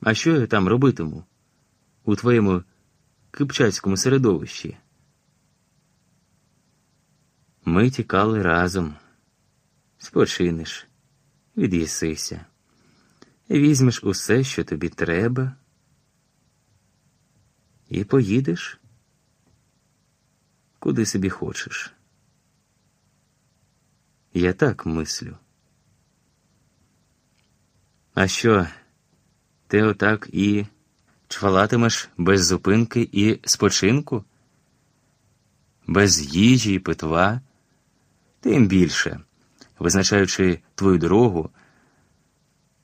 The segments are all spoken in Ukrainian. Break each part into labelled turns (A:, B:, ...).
A: А що я там робитиму у твоєму кипчацькому середовищі? Ми тікали разом. Спочинеш, від'їсися, візьмеш усе, що тобі треба, і поїдеш, куди собі хочеш. Я так мислю. А що, ти отак і чвалатимеш без зупинки і спочинку? Без їжі і питва? Тим більше, визначаючи твою дорогу,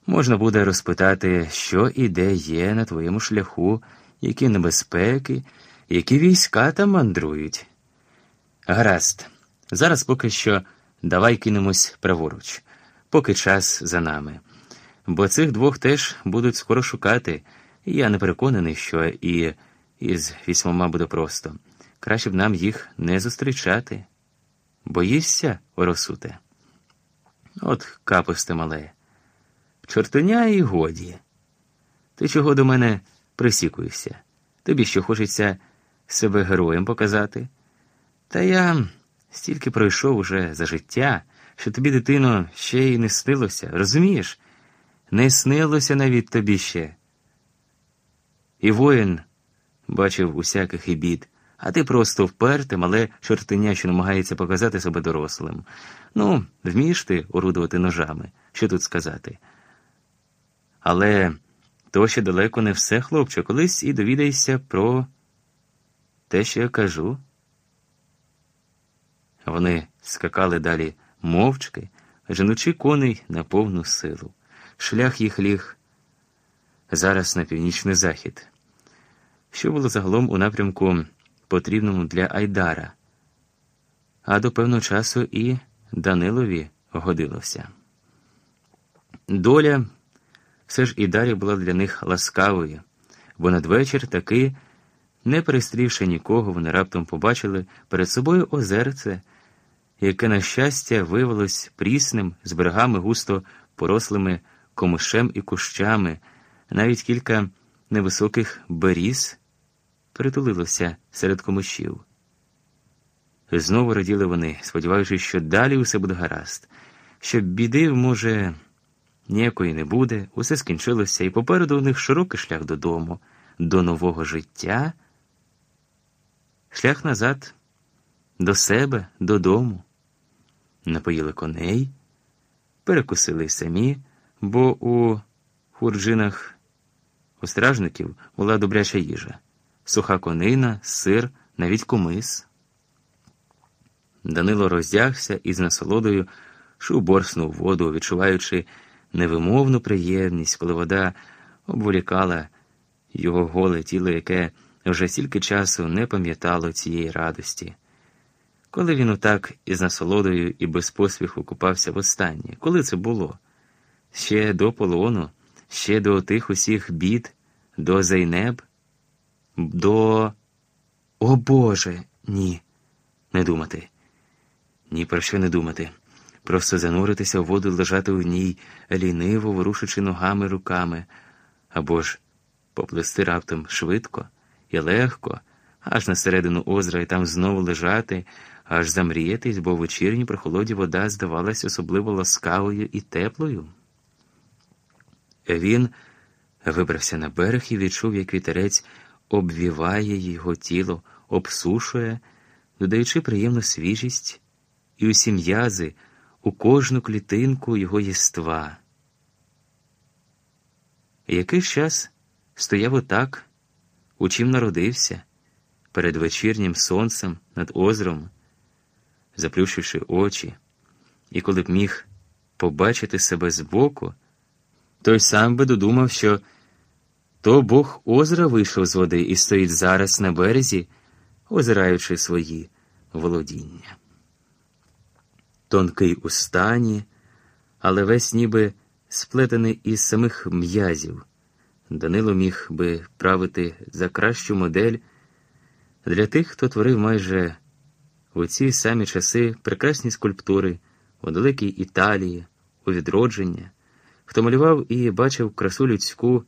A: можна буде розпитати, що і де є на твоєму шляху, які небезпеки, які війська там мандрують. Гаразд, зараз поки що давай кинемось праворуч, поки час за нами. Бо цих двох теж будуть скоро шукати, і я не переконаний, що і із вісьмома буде просто. Краще б нам їх не зустрічати. Боїшся, Оросуте? От капусте мале. Чортеня і годі. Ти чого до мене присікуєшся? Тобі що хочеться себе героєм показати? Та я стільки пройшов уже за життя, що тобі, дитино, ще й не снилося, розумієш? Не снилося навіть тобі ще. І воїн бачив усяких і бід. А ти просто вперте, мале чортеня, що намагається показати себе дорослим. Ну, вмієш ти орудувати ножами, що тут сказати. Але то ще далеко не все, хлопче, колись і довідайся про те, що я кажу. Вони скакали далі мовчки, женучи коней на повну силу. Шлях їх ліг зараз на північний захід, що було загалом у напрямку потрібному для Айдара, а до певного часу і Данилові годилося. Доля все ж і далі була для них ласкавою, бо надвечір таки, не перестрівши нікого, вони раптом побачили перед собою озерце, яке, на щастя, виявилось прісним з берегами густо порослими комишем і кущами, навіть кілька невисоких беріз притулилося серед комишів. Знову раділи вони, сподіваючись, що далі усе буде гаразд, що біди, може, ніякої не буде, усе скінчилося, і попереду у них широкий шлях додому, до нового життя, шлях назад, до себе, додому. Напоїли коней, перекусили самі, бо у хурджинах стражників була добряча їжа суха конина, сир, навіть кумис. Данило роздягся і з насолодою шуборснув воду, відчуваючи невимовну приємність, коли вода обволікала його голе тіло, яке вже стільки часу не пам'ятало цієї радості. Коли він отак із насолодою і без поспіху купався востаннє, коли це було? Ще до полону, ще до тих усіх бід, до Зайнеб? до. О Боже, ні. Не думати. Ні про що не думати. Просто зануритися в воду, лежати у ній, ліниво ворушучи ногами руками, або ж поплисти раптом швидко і легко, аж на середину озера і там знову лежати, аж замріятись, бо в вечірній прохолоді вода здавалась особливо ласкавою і теплою. Він вибрався на берег і відчув, як вітерець обвіває його тіло, обсушує, додаючи приємну свіжість і усі м'язи, у кожну клітинку його єства. Якийсь час стояв отак, у чим народився, перед вечірнім сонцем над озером, заплющивши очі, і коли б міг побачити себе збоку, той сам би додумав, що. То Бог озера вийшов з води і стоїть зараз на березі, озираючи свої володіння. Тонкий у стані, але весь ніби сплетений із самих м'язів. Данило міг би правити за кращу модель для тих, хто творив майже у ці самі часи прекрасні скульптури у далекій Італії, у відродження, хто малював і бачив красу людську.